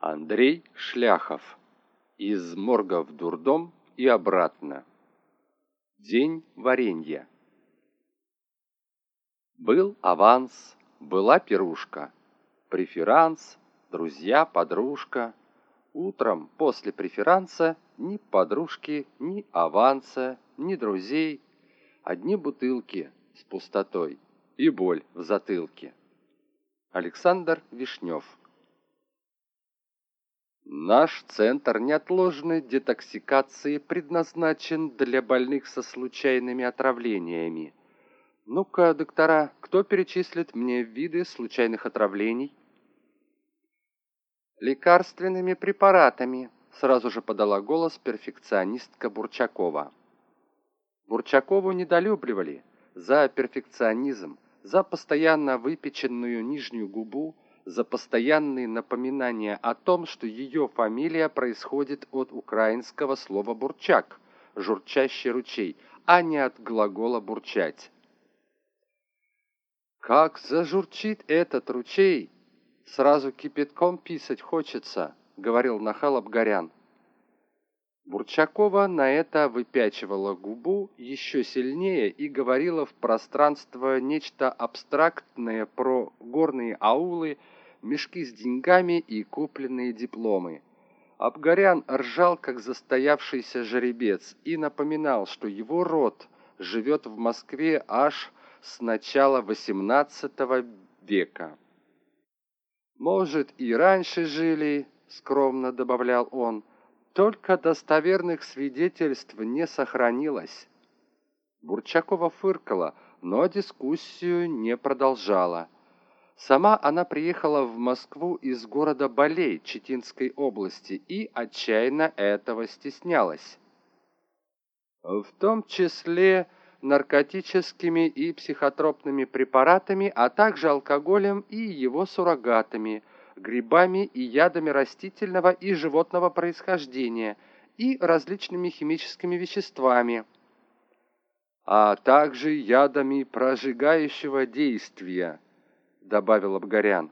Андрей Шляхов. Из морга в дурдом и обратно. День варенья. Был аванс, была пирушка. Преферанс, друзья, подружка. Утром после преферанса ни подружки, ни аванса, ни друзей. Одни бутылки с пустотой и боль в затылке. Александр Вишнев. Наш центр неотложной детоксикации предназначен для больных со случайными отравлениями. Ну-ка, доктора, кто перечислит мне виды случайных отравлений? Лекарственными препаратами, сразу же подала голос перфекционистка Бурчакова. Бурчакову недолюбливали за перфекционизм, за постоянно выпеченную нижнюю губу, за постоянные напоминания о том, что ее фамилия происходит от украинского слова «бурчак» – «журчащий ручей», а не от глагола «бурчать». «Как зажурчит этот ручей! Сразу кипятком писать хочется», — говорил нахал Абгарян. Бурчакова на это выпячивала губу еще сильнее и говорила в пространство нечто абстрактное про горные аулы, мешки с деньгами и купленные дипломы. Абгарян ржал, как застоявшийся жеребец, и напоминал, что его род живет в Москве аж с начала XVIII века. «Может, и раньше жили», — скромно добавлял он, — «только достоверных свидетельств не сохранилось». Бурчакова фыркала, но дискуссию не продолжала. Сама она приехала в Москву из города Балей Читинской области и отчаянно этого стеснялась. В том числе наркотическими и психотропными препаратами, а также алкоголем и его суррогатами, грибами и ядами растительного и животного происхождения и различными химическими веществами, а также ядами прожигающего действия добавил Абгарян.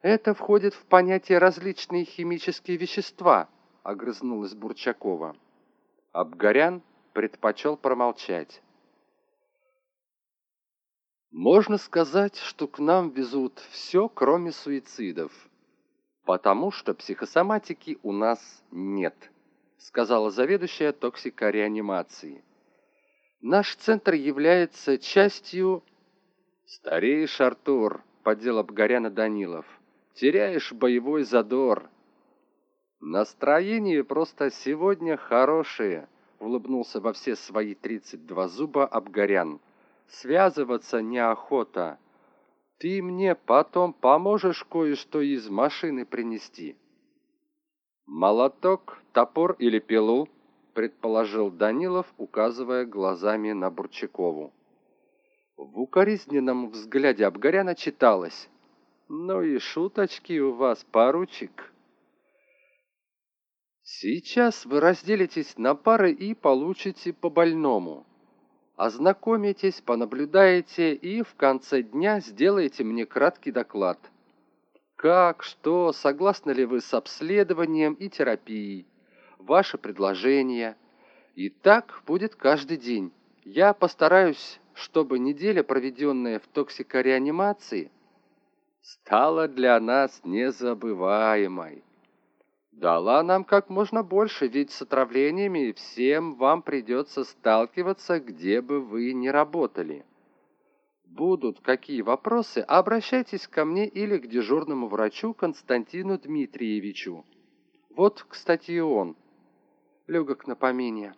Это входит в понятие различные химические вещества, огрызнулась Бурчакова. Абгарян предпочел промолчать. Можно сказать, что к нам везут все, кроме суицидов, потому что психосоматики у нас нет, сказала заведующая токсикореанимации. Наш центр является частью «Стареешь, Артур», — поддел Обгоряна Данилов. «Теряешь боевой задор». «Настроение просто сегодня хорошее», — улыбнулся во все свои тридцать два зуба Обгорян. «Связываться неохота. Ты мне потом поможешь кое-что из машины принести?» «Молоток, топор или пилу?» — предположил Данилов, указывая глазами на Бурчакову. В укоризненном взгляде Абгаряна читалось «Ну и шуточки у вас, поручик». Сейчас вы разделитесь на пары и получите по больному. Ознакомитесь, понаблюдаете и в конце дня сделаете мне краткий доклад. Как, что, согласны ли вы с обследованием и терапией? Ваши предложения. И так будет каждый день. Я постараюсь чтобы неделя, проведенная в токсикореанимации, стала для нас незабываемой. Дала нам как можно больше, ведь с отравлениями всем вам придется сталкиваться, где бы вы ни работали. Будут какие вопросы, обращайтесь ко мне или к дежурному врачу Константину Дмитриевичу. Вот, кстати, и он. Легок на помине.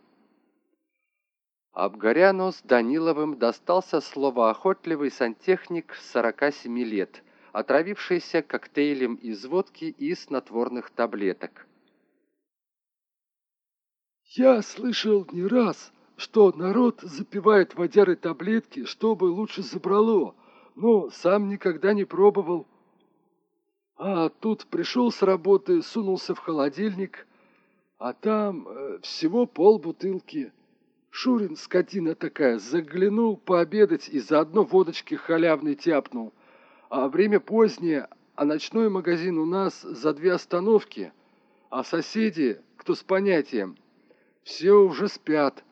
Абгаряну с Даниловым достался словоохотливый сантехник 47 лет, отравившийся коктейлем из водки и снотворных таблеток. «Я слышал не раз, что народ запивает водяры таблетки, чтобы лучше забрало, но сам никогда не пробовал. А тут пришел с работы, сунулся в холодильник, а там э, всего полбутылки». Шурин, скотина такая, заглянул пообедать и заодно водочки халявной тяпнул. А время позднее, а ночной магазин у нас за две остановки, а соседи, кто с понятием, все уже спят,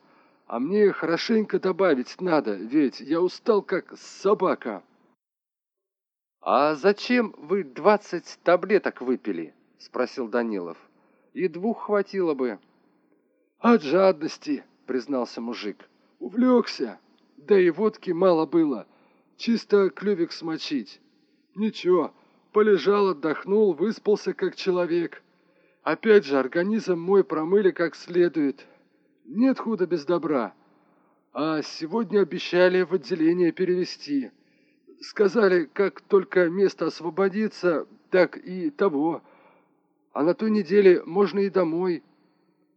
а мне хорошенько добавить надо, ведь я устал как собака». «А зачем вы двадцать таблеток выпили?» — спросил Данилов. «И двух хватило бы». «От жадности», — признался мужик. «Увлекся. Да и водки мало было. Чисто клювик смочить. Ничего, полежал, отдохнул, выспался как человек. Опять же, организм мой промыли как следует. Нет худа без добра. А сегодня обещали в отделение перевести». Сказали, как только место освободится, так и того. А на той неделе можно и домой.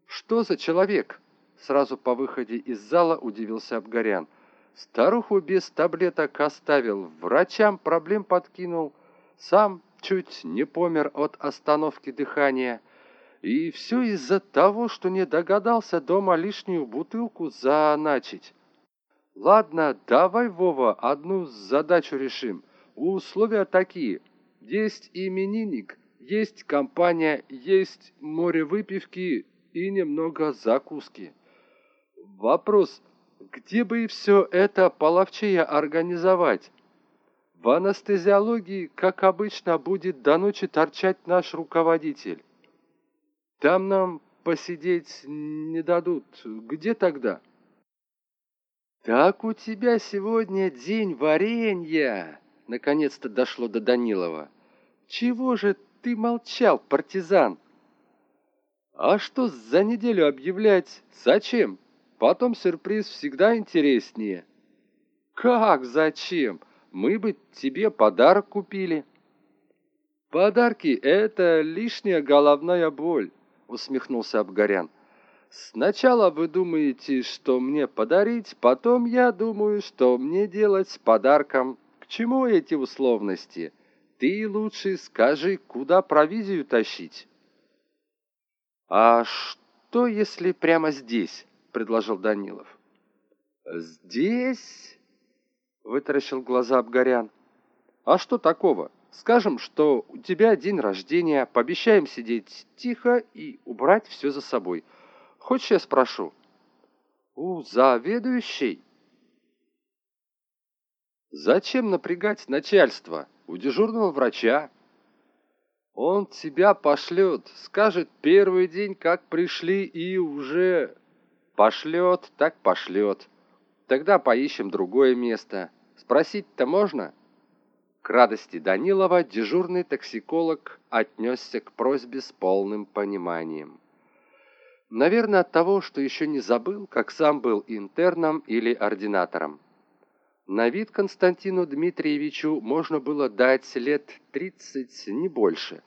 Что за человек? Сразу по выходе из зала удивился Абгарян. Старуху без таблеток оставил, врачам проблем подкинул, сам чуть не помер от остановки дыхания. И все из-за того, что не догадался дома лишнюю бутылку заначить. Ладно, давай, Вова, одну задачу решим. Условия такие. Есть именинник, есть компания, есть море выпивки и немного закуски. Вопрос, где бы все это половчее организовать? В анестезиологии, как обычно, будет до ночи торчать наш руководитель. Там нам посидеть не дадут. Где тогда? «Так у тебя сегодня день варенья!» Наконец-то дошло до Данилова. «Чего же ты молчал, партизан?» «А что за неделю объявлять? Зачем? Потом сюрприз всегда интереснее». «Как зачем? Мы бы тебе подарок купили». «Подарки — это лишняя головная боль», — усмехнулся Абгарян. Сначала вы думаете, что мне подарить, потом я думаю, что мне делать с подарком. К чему эти условности? Ты лучше скажи, куда провизию тащить. А что, если прямо здесь? Предложил Данилов. Здесь? Вытаращил глаза Обгорян. А что такого? Скажем, что у тебя день рождения, пообещаем сидеть тихо и убрать все за собой – Хочешь, я спрошу? У заведующей? Зачем напрягать начальство? У дежурного врача. Он тебя пошлет, скажет первый день, как пришли, и уже... Пошлет, так пошлет. Тогда поищем другое место. Спросить-то можно? К радости Данилова дежурный токсиколог отнесся к просьбе с полным пониманием. Наверное, от того, что еще не забыл, как сам был интерном или ординатором. На вид Константину Дмитриевичу можно было дать лет 30, не больше.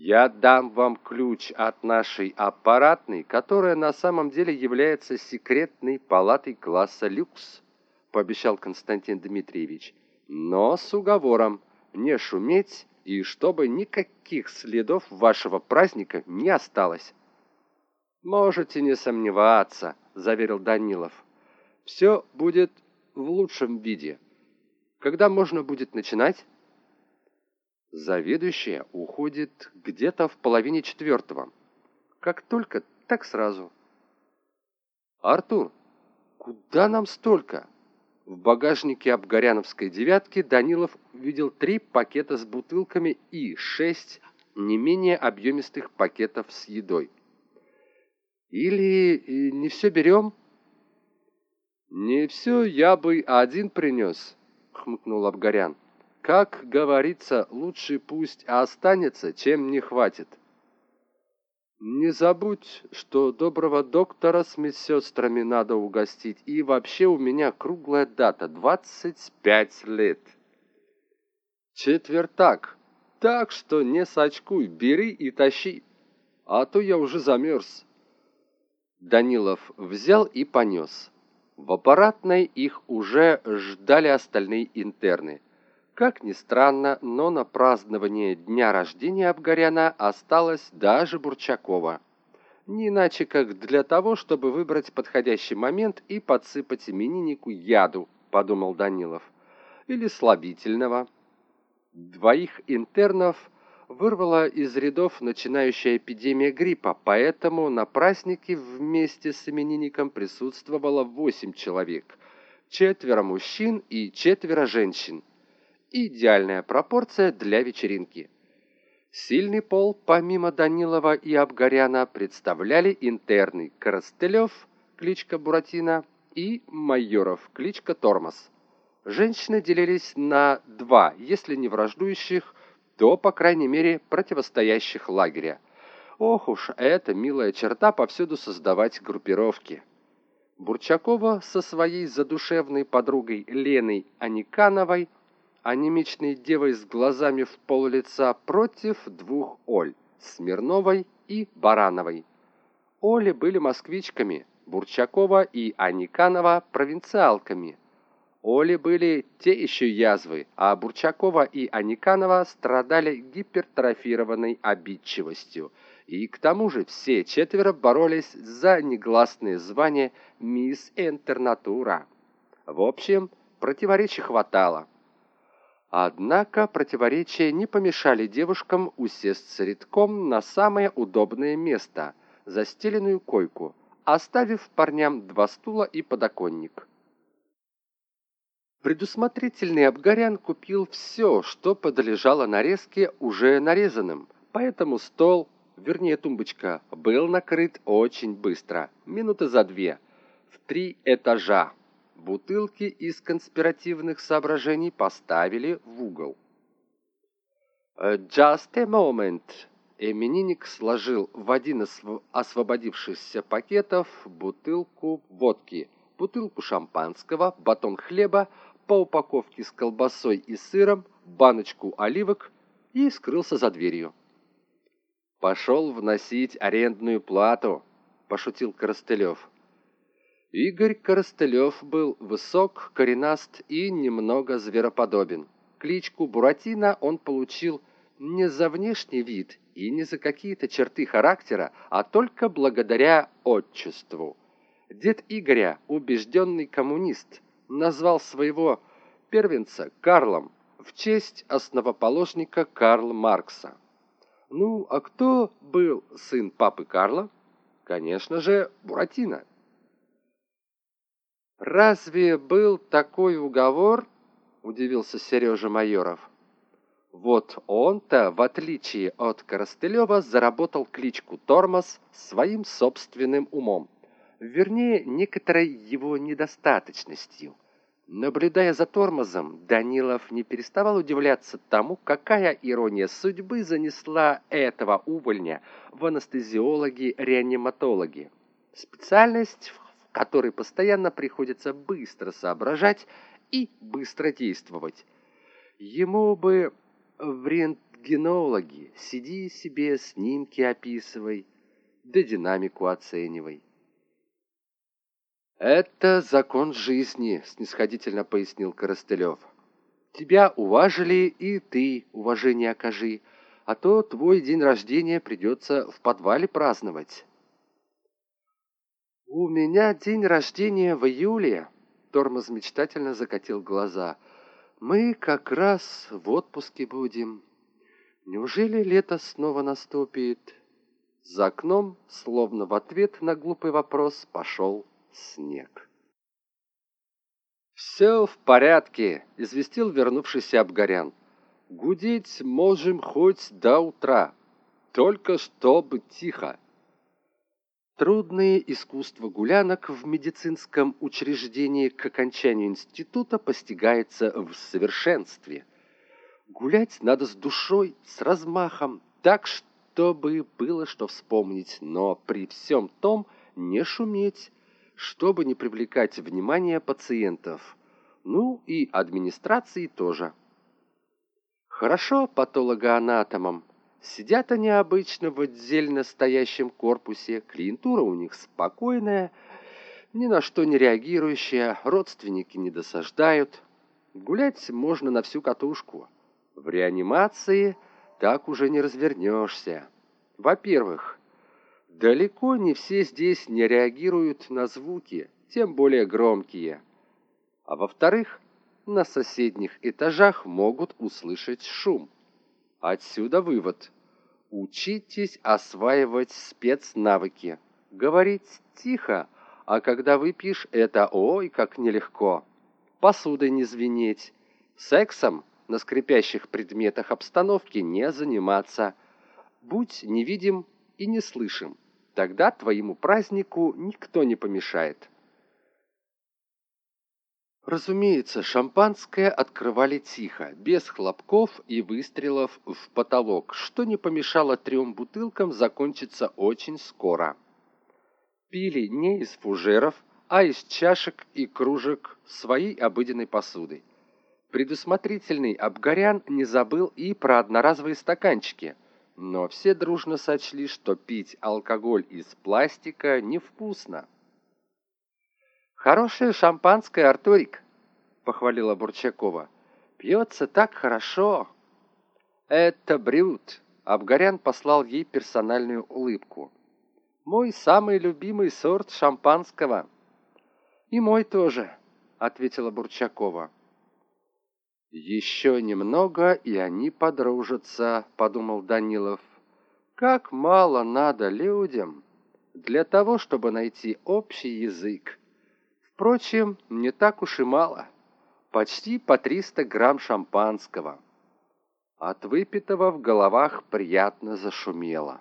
«Я дам вам ключ от нашей аппаратной, которая на самом деле является секретной палатой класса люкс», пообещал Константин Дмитриевич. «Но с уговором не шуметь и чтобы никаких следов вашего праздника не осталось». «Можете не сомневаться», — заверил Данилов. «Все будет в лучшем виде. Когда можно будет начинать?» Заведующая уходит где-то в половине четвертого. Как только, так сразу. «Артур, куда нам столько?» В багажнике Абгаряновской девятки Данилов видел три пакета с бутылками и шесть не менее объемистых пакетов с едой. Или не все берем?» «Не все я бы один принес», — хмыкнул Абгарян. «Как говорится, лучше пусть останется, чем не хватит». «Не забудь, что доброго доктора с медсестрами надо угостить, и вообще у меня круглая дата — 25 лет». «Четвертак, так что не сочкуй, бери и тащи, а то я уже замерз». Данилов взял и понес. В аппаратной их уже ждали остальные интерны. Как ни странно, но на празднование дня рождения Абгаряна осталось даже Бурчакова. Не иначе, как для того, чтобы выбрать подходящий момент и подсыпать имениннику яду, подумал Данилов. Или слабительного. Двоих интернов вырвала из рядов начинающая эпидемия гриппа, поэтому на празднике вместе с именинником присутствовало восемь человек, четверо мужчин и четверо женщин. Идеальная пропорция для вечеринки. Сильный пол, помимо Данилова и Абгаряна, представляли интерны Коростылев, кличка Буратино, и Майоров, кличка Тормоз. Женщины делились на два, если не враждующих, то, по крайней мере, противостоящих лагеря. Ох уж, эта милая черта повсюду создавать группировки. Бурчакова со своей задушевной подругой Леной Аникановой анемичной девой с глазами в пол лица против двух Оль, Смирновой и Барановой. Оли были москвичками, Бурчакова и Аниканова провинциалками. Оли были те еще язвы, а Бурчакова и Аниканова страдали гипертрофированной обидчивостью. И к тому же все четверо боролись за негласное звание «Мисс Интернатура». В общем, противоречий хватало. Однако противоречия не помешали девушкам усесться редком на самое удобное место – застеленную койку, оставив парням два стула и подоконник. Предусмотрительный Абгарян купил все, что подлежало нарезке уже нарезанным, поэтому стол, вернее тумбочка, был накрыт очень быстро, минуты за две, в три этажа бутылки из конспиративных соображений поставили в угол. «Just a moment!» Именинник сложил в один из освободившихся пакетов бутылку водки, бутылку шампанского, батон хлеба, по упаковке с колбасой и сыром, баночку оливок и скрылся за дверью. «Пошел вносить арендную плату», – пошутил Коростылев. Игорь Коростылев был высок, коренаст и немного звероподобен. Кличку Буратино он получил не за внешний вид и не за какие-то черты характера, а только благодаря отчеству. Дед Игоря, убежденный коммунист, назвал своего первенца Карлом в честь основоположника Карла Маркса. Ну, а кто был сын папы Карла? Конечно же, Буратино. «Разве был такой уговор?» – удивился Сережа Майоров. Вот он-то, в отличие от Коростылева, заработал кличку Тормоз своим собственным умом. Вернее, некоторой его недостаточностью. Наблюдая за Тормозом, Данилов не переставал удивляться тому, какая ирония судьбы занесла этого увольня в анестезиологи-реаниматологи. Специальность, которой постоянно приходится быстро соображать и быстро действовать. Ему бы в рентгенологи сиди себе, снимки описывай, да динамику оценивай. «Это закон жизни», — снисходительно пояснил Коростылев. «Тебя уважили, и ты уважение окажи, а то твой день рождения придется в подвале праздновать». «У меня день рождения в июле», — Тормоз мечтательно закатил глаза. «Мы как раз в отпуске будем. Неужели лето снова наступит?» За окном, словно в ответ на глупый вопрос, пошел снег. «Все в порядке», — известил вернувшийся Абгарян. «Гудеть можем хоть до утра, только чтобы тихо». Трудное искусство гулянок в медицинском учреждении к окончанию института постигается в совершенстве. Гулять надо с душой, с размахом, так, чтобы было что вспомнить, но при всем том не шуметь, чтобы не привлекать внимание пациентов. Ну и администрации тоже. Хорошо патологоанатомам, Сидят они обычно в отдельно стоящем корпусе, клиентура у них спокойная, ни на что не реагирующая, родственники не досаждают. Гулять можно на всю катушку. В реанимации так уже не развернешься. Во-первых, далеко не все здесь не реагируют на звуки, тем более громкие. А во-вторых, на соседних этажах могут услышать шум. Отсюда вывод. Учитесь осваивать спецнавыки. Говорить тихо, а когда выпьешь, это ой, как нелегко. Посудой не звенеть. Сексом на скрипящих предметах обстановки не заниматься. Будь невидим и не слышим. Тогда твоему празднику никто не помешает. Разумеется, шампанское открывали тихо, без хлопков и выстрелов в потолок, что не помешало трем бутылкам закончиться очень скоро. Пили не из фужеров, а из чашек и кружек своей обыденной посуды. Предусмотрительный Абгарян не забыл и про одноразовые стаканчики, но все дружно сочли, что пить алкоголь из пластика невкусно. «Хорошее шампанское, Артурик», — похвалила Бурчакова. «Пьется так хорошо». «Это Брют», — Абгарян послал ей персональную улыбку. «Мой самый любимый сорт шампанского». «И мой тоже», — ответила Бурчакова. «Еще немного, и они подружатся», — подумал Данилов. «Как мало надо людям для того, чтобы найти общий язык». Впрочем, не так уж и мало. Почти по 300 грамм шампанского. От выпитого в головах приятно зашумело.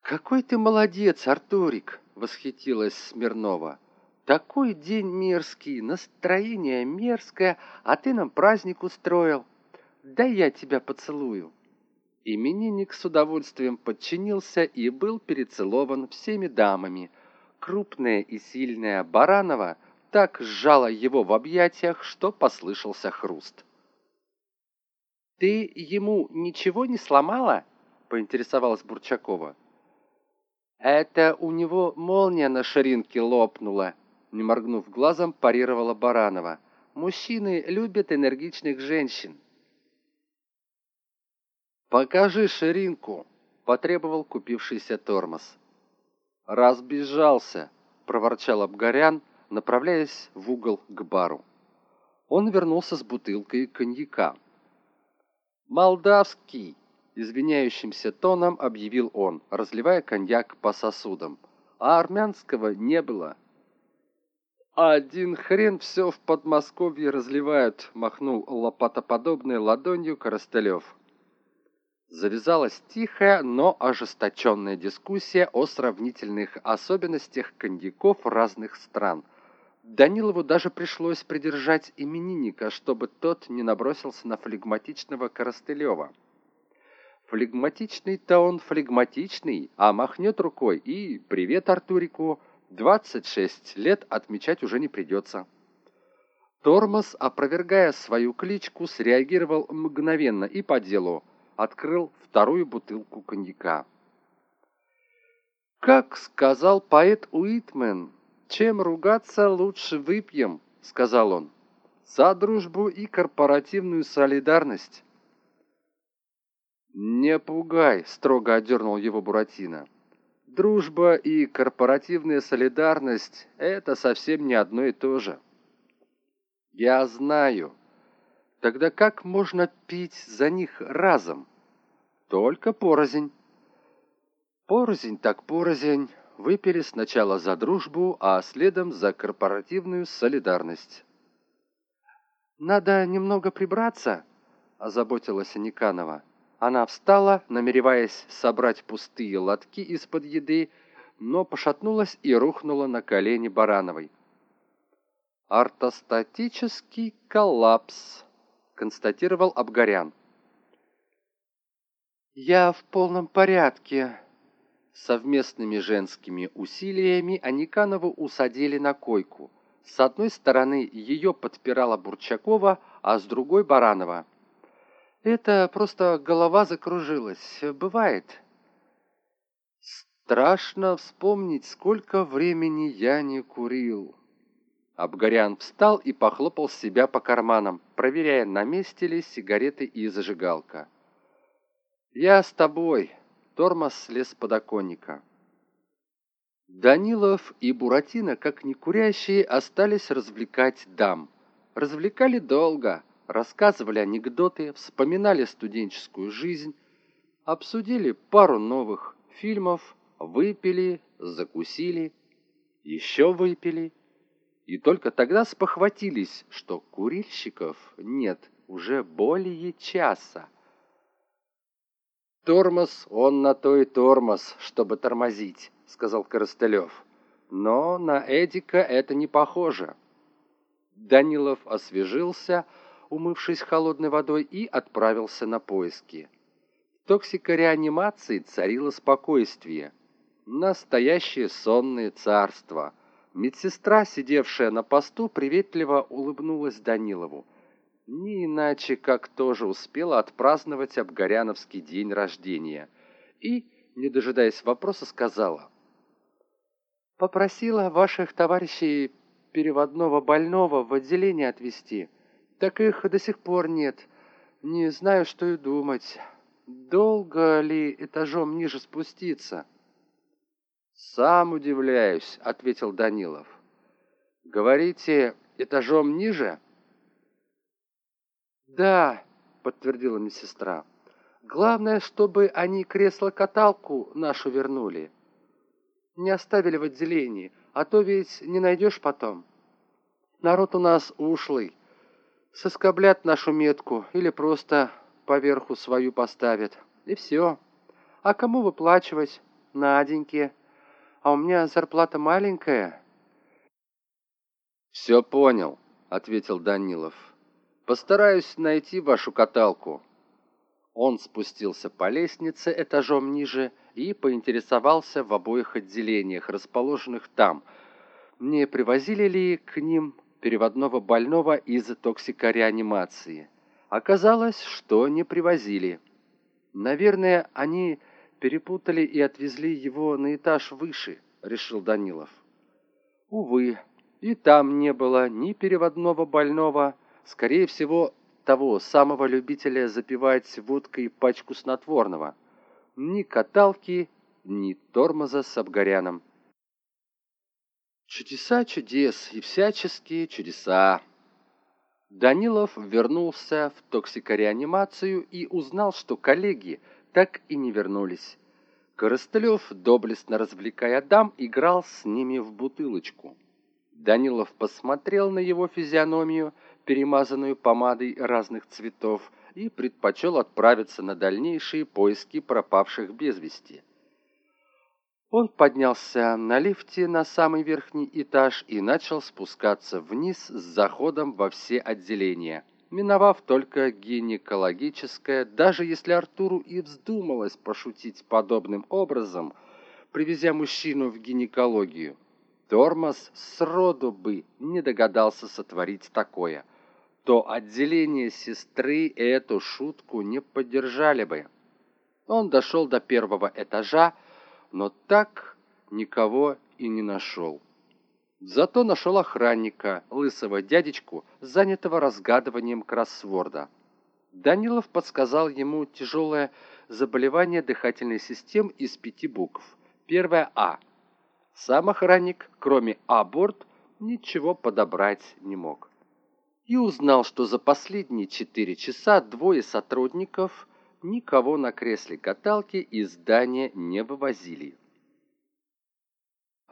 «Какой ты молодец, Артурик!» — восхитилась Смирнова. «Такой день мерзкий, настроение мерзкое, а ты нам праздник устроил. Да я тебя поцелую». Именинник с удовольствием подчинился и был перецелован всеми дамами — крупная и сильная Баранова так сжала его в объятиях, что послышался хруст. «Ты ему ничего не сломала?» — поинтересовалась Бурчакова. «Это у него молния на ширинке лопнула», — не моргнув глазом, парировала Баранова. «Мужчины любят энергичных женщин». «Покажи ширинку», — потребовал купившийся тормоз. «Разбежался!» — проворчал Абгарян, направляясь в угол к бару. Он вернулся с бутылкой коньяка. «Молдавский!» — извиняющимся тоном объявил он, разливая коньяк по сосудам. «А армянского не было». «Один хрен все в Подмосковье разливают», — махнул лопатоподобной ладонью Коростылев. Завязалась тихая, но ожесточенная дискуссия о сравнительных особенностях коньяков разных стран. Данилову даже пришлось придержать именинника, чтобы тот не набросился на флегматичного Коростылева. Флегматичный-то он флегматичный, а махнет рукой и «Привет Артурику!» 26 лет отмечать уже не придется. Тормоз, опровергая свою кличку, среагировал мгновенно и по делу – открыл вторую бутылку коньяка. «Как сказал поэт Уитмен, чем ругаться, лучше выпьем», — сказал он, — «за дружбу и корпоративную солидарность». «Не пугай», — строго одернул его Буратино. «Дружба и корпоративная солидарность — это совсем не одно и то же». «Я знаю», Тогда как можно пить за них разом? Только порознь. Порознь так порознь. Выпили сначала за дружбу, а следом за корпоративную солидарность. «Надо немного прибраться», — озаботилась Никанова. Она встала, намереваясь собрать пустые лотки из-под еды, но пошатнулась и рухнула на колени Барановой. «Ортостатический коллапс», констатировал Абгарян. «Я в полном порядке». Совместными женскими усилиями Аниканову усадили на койку. С одной стороны ее подпирала Бурчакова, а с другой Баранова. «Это просто голова закружилась. Бывает». «Страшно вспомнить, сколько времени я не курил». Абгарян встал и похлопал себя по карманам, проверяя, на месте ли сигареты и зажигалка. «Я с тобой», — тормоз слез с подоконника. Данилов и Буратино, как некурящие, остались развлекать дам. Развлекали долго, рассказывали анекдоты, вспоминали студенческую жизнь, обсудили пару новых фильмов, выпили, закусили, еще выпили. И только тогда спохватились, что курильщиков нет уже более часа. «Тормоз, он на то и тормоз, чтобы тормозить», — сказал Коростылев. «Но на Эдика это не похоже». Данилов освежился, умывшись холодной водой, и отправился на поиски. В токсикореанимации царило спокойствие. Настоящее сонное царство. Медсестра, сидевшая на посту, приветливо улыбнулась Данилову. Не иначе, как тоже успела отпраздновать Абгаряновский день рождения. И, не дожидаясь вопроса, сказала. «Попросила ваших товарищей переводного больного в отделение отвезти. Так их до сих пор нет. Не знаю, что и думать. Долго ли этажом ниже спуститься?» «Сам удивляюсь», — ответил Данилов. «Говорите, этажом ниже?» «Да», — подтвердила медсестра. «Главное, чтобы они кресло-каталку нашу вернули. Не оставили в отделении, а то ведь не найдешь потом. Народ у нас ушлый. Соскоблят нашу метку или просто поверху свою поставят. И все. А кому выплачивать? Наденьке. А у меня зарплата маленькая». «Все понял», — ответил Данилов. Постараюсь найти вашу каталку». Он спустился по лестнице этажом ниже и поинтересовался в обоих отделениях, расположенных там, не привозили ли к ним переводного больного из токсикореанимации. Оказалось, что не привозили. Наверное, они перепутали и отвезли его на этаж выше, решил Данилов. Увы, и там не было ни переводного больного, скорее всего, того самого любителя запивать водкой пачку снотворного. Ни каталки, ни тормоза с обгоряном. Чудеса чудес и всяческие чудеса. Данилов вернулся в токсикореанимацию и узнал, что коллеги так и не вернулись. Коростылев, доблестно развлекая дам, играл с ними в бутылочку. Данилов посмотрел на его физиономию перемазанную помадой разных цветов, и предпочел отправиться на дальнейшие поиски пропавших без вести. Он поднялся на лифте на самый верхний этаж и начал спускаться вниз с заходом во все отделения, миновав только гинекологическое, даже если Артуру и вздумалось пошутить подобным образом, привезя мужчину в гинекологию. Тормоз сроду бы не догадался сотворить такое – то отделение сестры эту шутку не поддержали бы. Он дошел до первого этажа, но так никого и не нашел. Зато нашел охранника, лысого дядечку, занятого разгадыванием кроссворда. Данилов подсказал ему тяжелое заболевание дыхательной системы из пяти букв. Первая А. Сам охранник, кроме А-борт, ничего подобрать не мог и узнал, что за последние четыре часа двое сотрудников никого на кресле каталки из здания не вывозили.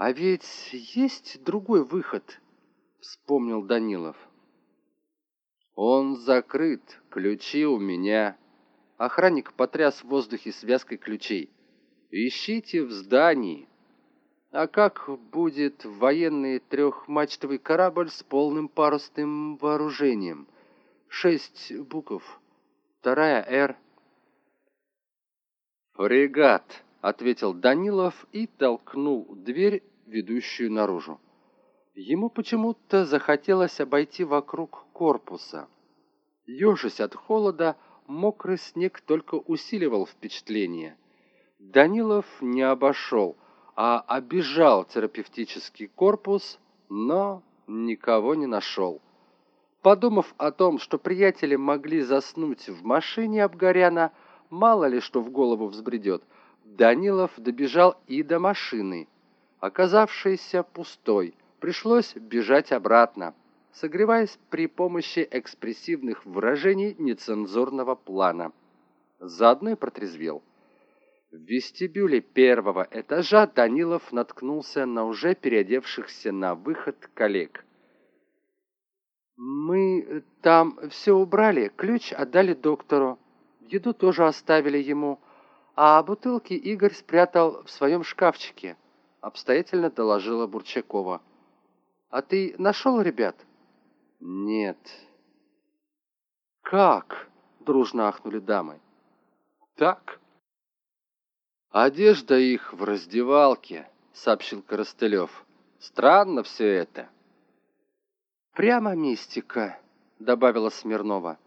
«А ведь есть другой выход», — вспомнил Данилов. «Он закрыт, ключи у меня». Охранник потряс в воздухе связкой ключей. «Ищите в здании». А как будет военный трехмачтовый корабль с полным парусным вооружением? Шесть букв. Вторая «Р». «Фрегат», — ответил Данилов и толкнул дверь, ведущую наружу. Ему почему-то захотелось обойти вокруг корпуса. Ежась от холода, мокрый снег только усиливал впечатление. Данилов не обошел — а обижал терапевтический корпус, но никого не нашел. Подумав о том, что приятели могли заснуть в машине Абгаряна, мало ли что в голову взбредет, Данилов добежал и до машины, оказавшейся пустой. Пришлось бежать обратно. согреваясь при помощи экспрессивных выражений нецензурного плана. Заодно и протрезвел. В вестибюле первого этажа Данилов наткнулся на уже переодевшихся на выход коллег. «Мы там все убрали, ключ отдали доктору, еду тоже оставили ему, а бутылки Игорь спрятал в своем шкафчике», обстоятельно доложила Бурчакова. «А ты нашел ребят?» «Нет». «Как?» — дружно ахнули дамы. «Так». «Одежда их в раздевалке», — сообщил Коростылев. «Странно все это». «Прямо мистика», — добавила Смирнова.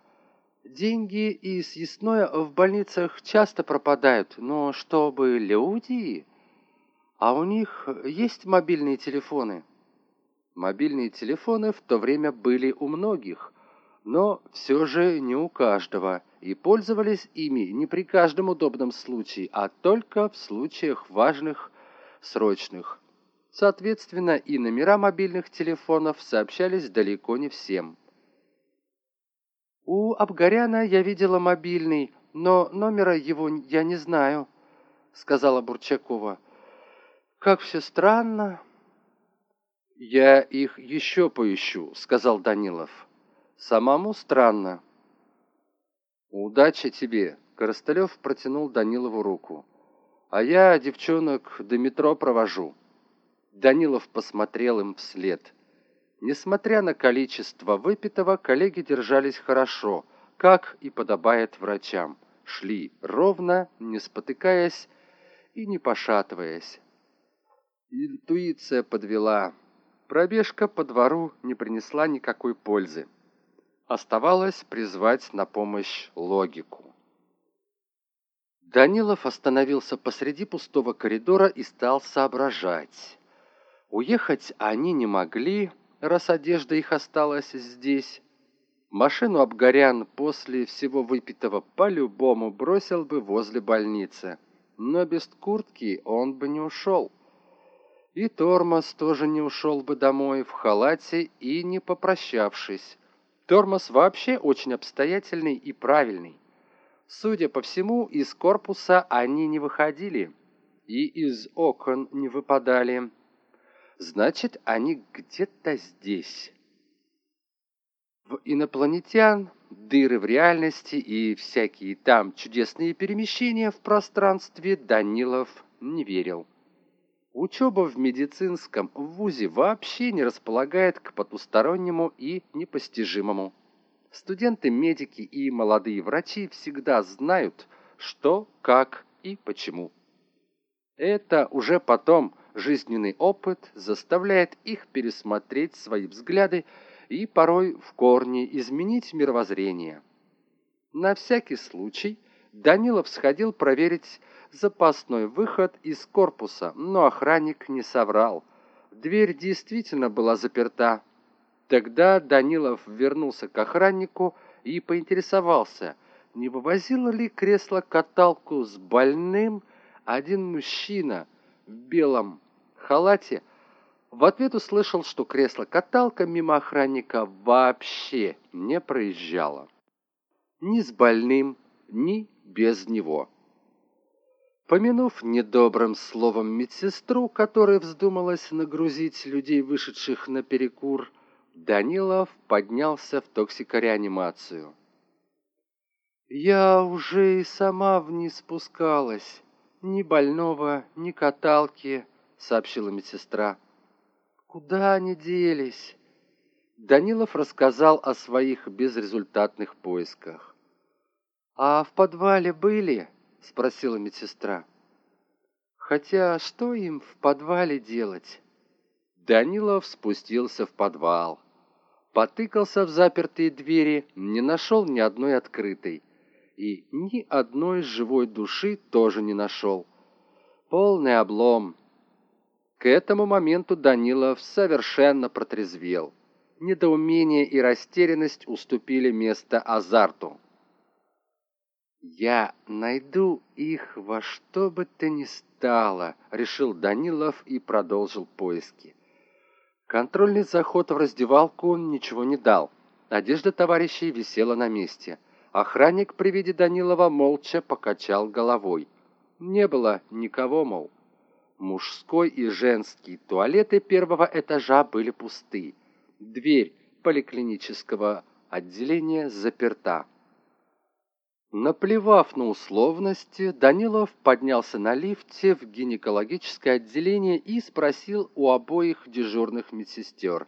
«Деньги и съестное в больницах часто пропадают, но чтобы люди...» «А у них есть мобильные телефоны?» Мобильные телефоны в то время были у многих, но все же не у каждого, и пользовались ими не при каждом удобном случае, а только в случаях важных, срочных. Соответственно, и номера мобильных телефонов сообщались далеко не всем. «У Абгаряна я видела мобильный, но номера его я не знаю», — сказала Бурчакова. «Как все странно». «Я их еще поищу», — сказал Данилов. Самому странно. Удачи тебе, Коростылев протянул Данилову руку. А я девчонок до метро провожу. Данилов посмотрел им вслед. Несмотря на количество выпитого, коллеги держались хорошо, как и подобает врачам. Шли ровно, не спотыкаясь и не пошатываясь. Интуиция подвела. Пробежка по двору не принесла никакой пользы. Оставалось призвать на помощь логику. Данилов остановился посреди пустого коридора и стал соображать. Уехать они не могли, раз одежда их осталась здесь. Машину Абгарян после всего выпитого по-любому бросил бы возле больницы, но без куртки он бы не ушел. И Тормоз тоже не ушел бы домой в халате и не попрощавшись. Тормоз вообще очень обстоятельный и правильный. Судя по всему, из корпуса они не выходили и из окон не выпадали. Значит, они где-то здесь. В инопланетян, дыры в реальности и всякие там чудесные перемещения в пространстве Данилов не верил. Учеба в медицинском вузе вообще не располагает к потустороннему и непостижимому. Студенты-медики и молодые врачи всегда знают, что, как и почему. Это уже потом жизненный опыт заставляет их пересмотреть свои взгляды и порой в корне изменить мировоззрение. На всякий случай Данилов сходил проверить запасной выход из корпуса, но охранник не соврал. Дверь действительно была заперта. Тогда Данилов вернулся к охраннику и поинтересовался, не вывозило ли кресло-каталку с больным один мужчина в белом халате. В ответ услышал, что кресло-каталка мимо охранника вообще не проезжало. Ни с больным, ни без него. Помянув недобрым словом медсестру, которая вздумалась нагрузить людей, вышедших на перекур, Данилов поднялся в токсикореанимацию. «Я уже и сама вниз спускалась. Ни больного, ни каталки», — сообщила медсестра. «Куда они делись?» Данилов рассказал о своих безрезультатных поисках. «А в подвале были?» — спросила медсестра. «Хотя что им в подвале делать?» Данилов спустился в подвал. Потыкался в запертые двери, не нашел ни одной открытой. И ни одной живой души тоже не нашел. Полный облом. К этому моменту Данилов совершенно протрезвел. Недоумение и растерянность уступили место азарту. «Я найду их во что бы то ни стало», — решил Данилов и продолжил поиски. Контрольный заход в раздевалку ничего не дал. Одежда товарищей висела на месте. Охранник при виде Данилова молча покачал головой. Не было никого, мол. Мужской и женский туалеты первого этажа были пусты. Дверь поликлинического отделения заперта. Наплевав на условности, Данилов поднялся на лифте в гинекологическое отделение и спросил у обоих дежурных медсестер.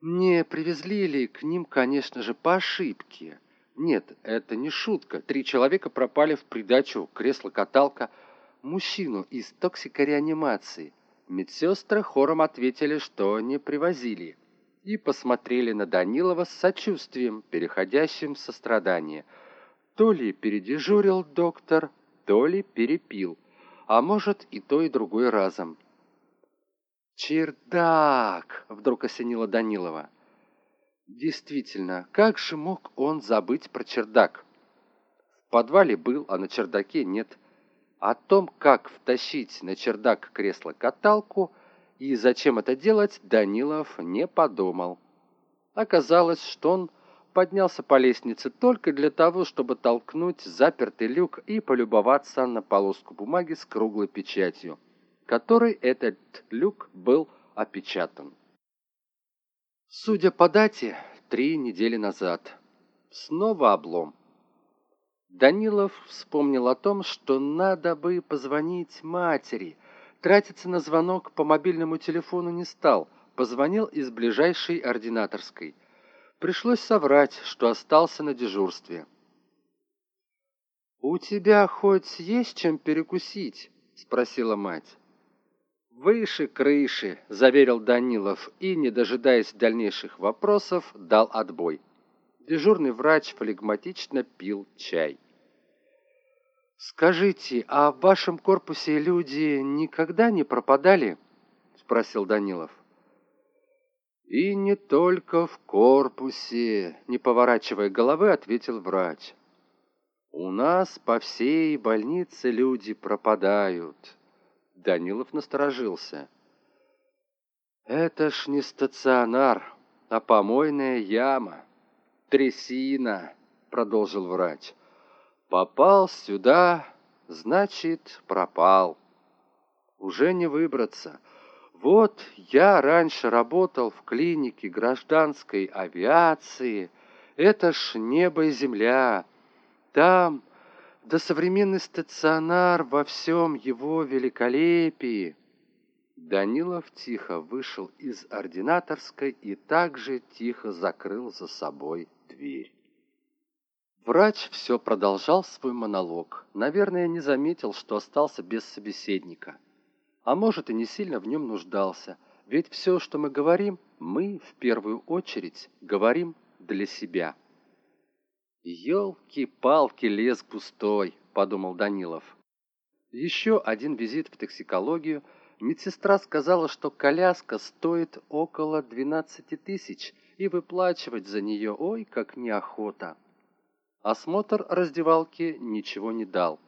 Не привезли ли к ним, конечно же, по ошибке? Нет, это не шутка. Три человека пропали в придачу кресло-каталка мужчину из токсикореанимации. Медсестры хором ответили, что не привозили. И посмотрели на Данилова с сочувствием, переходящим в сострадание – то ли передежурил доктор, то ли перепил, а может и то, и другое разом. «Чердак!» — вдруг осенило Данилова. Действительно, как же мог он забыть про чердак? В подвале был, а на чердаке нет. О том, как втащить на чердак кресло-каталку и зачем это делать, Данилов не подумал. Оказалось, что он поднялся по лестнице только для того, чтобы толкнуть запертый люк и полюбоваться на полоску бумаги с круглой печатью, которой этот люк был опечатан. Судя по дате, три недели назад. Снова облом. Данилов вспомнил о том, что надо бы позвонить матери. Тратиться на звонок по мобильному телефону не стал. Позвонил из ближайшей ординаторской. Пришлось соврать, что остался на дежурстве. «У тебя хоть есть чем перекусить?» — спросила мать. «Выше крыши», — заверил Данилов и, не дожидаясь дальнейших вопросов, дал отбой. Дежурный врач флегматично пил чай. «Скажите, а в вашем корпусе люди никогда не пропадали?» — спросил Данилов. «И не только в корпусе», — не поворачивая головы, ответил врач. «У нас по всей больнице люди пропадают». Данилов насторожился. «Это ж не стационар, а помойная яма. Трясина», — продолжил врач. «Попал сюда, значит, пропал. Уже не выбраться». Вот я раньше работал в клинике гражданской авиации. Это ж небо и земля. Там, да современный стационар во всем его великолепии. Данилов тихо вышел из ординаторской и также тихо закрыл за собой дверь. Врач все продолжал свой монолог. Наверное, не заметил, что остался без собеседника а может и не сильно в нем нуждался, ведь все, что мы говорим, мы в первую очередь говорим для себя. «Елки-палки, лес густой», — подумал Данилов. Еще один визит в токсикологию. Медсестра сказала, что коляска стоит около 12 тысяч, и выплачивать за нее ой, как неохота. Осмотр раздевалки ничего не дал.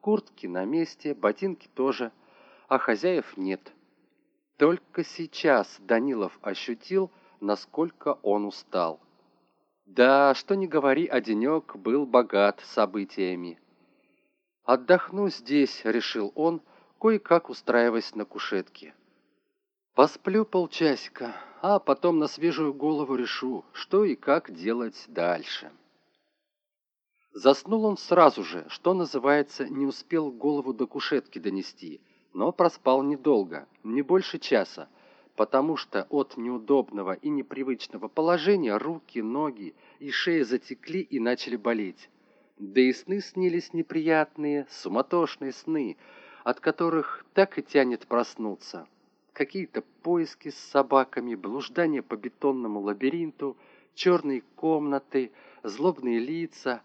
Куртки на месте, ботинки тоже — а хозяев нет. Только сейчас Данилов ощутил, насколько он устал. Да, что ни говори, денек был богат событиями. «Отдохну здесь», — решил он, кое-как устраиваясь на кушетке. «Посплю полчасика, а потом на свежую голову решу, что и как делать дальше». Заснул он сразу же, что называется, не успел голову до кушетки донести — но проспал недолго, не больше часа, потому что от неудобного и непривычного положения руки, ноги и шея затекли и начали болеть. Да и сны снились неприятные, суматошные сны, от которых так и тянет проснуться. Какие-то поиски с собаками, блуждание по бетонному лабиринту, черные комнаты, злобные лица.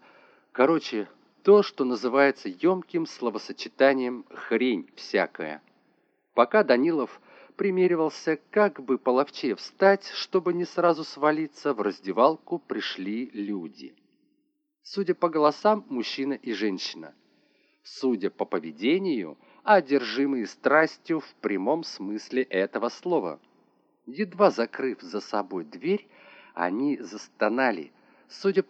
Короче, то, что называется емким словосочетанием «хрень всякая». Пока Данилов примеривался, как бы половче встать, чтобы не сразу свалиться, в раздевалку пришли люди. Судя по голосам, мужчина и женщина. Судя по поведению, одержимые страстью в прямом смысле этого слова. Едва закрыв за собой дверь, они застонали. Судя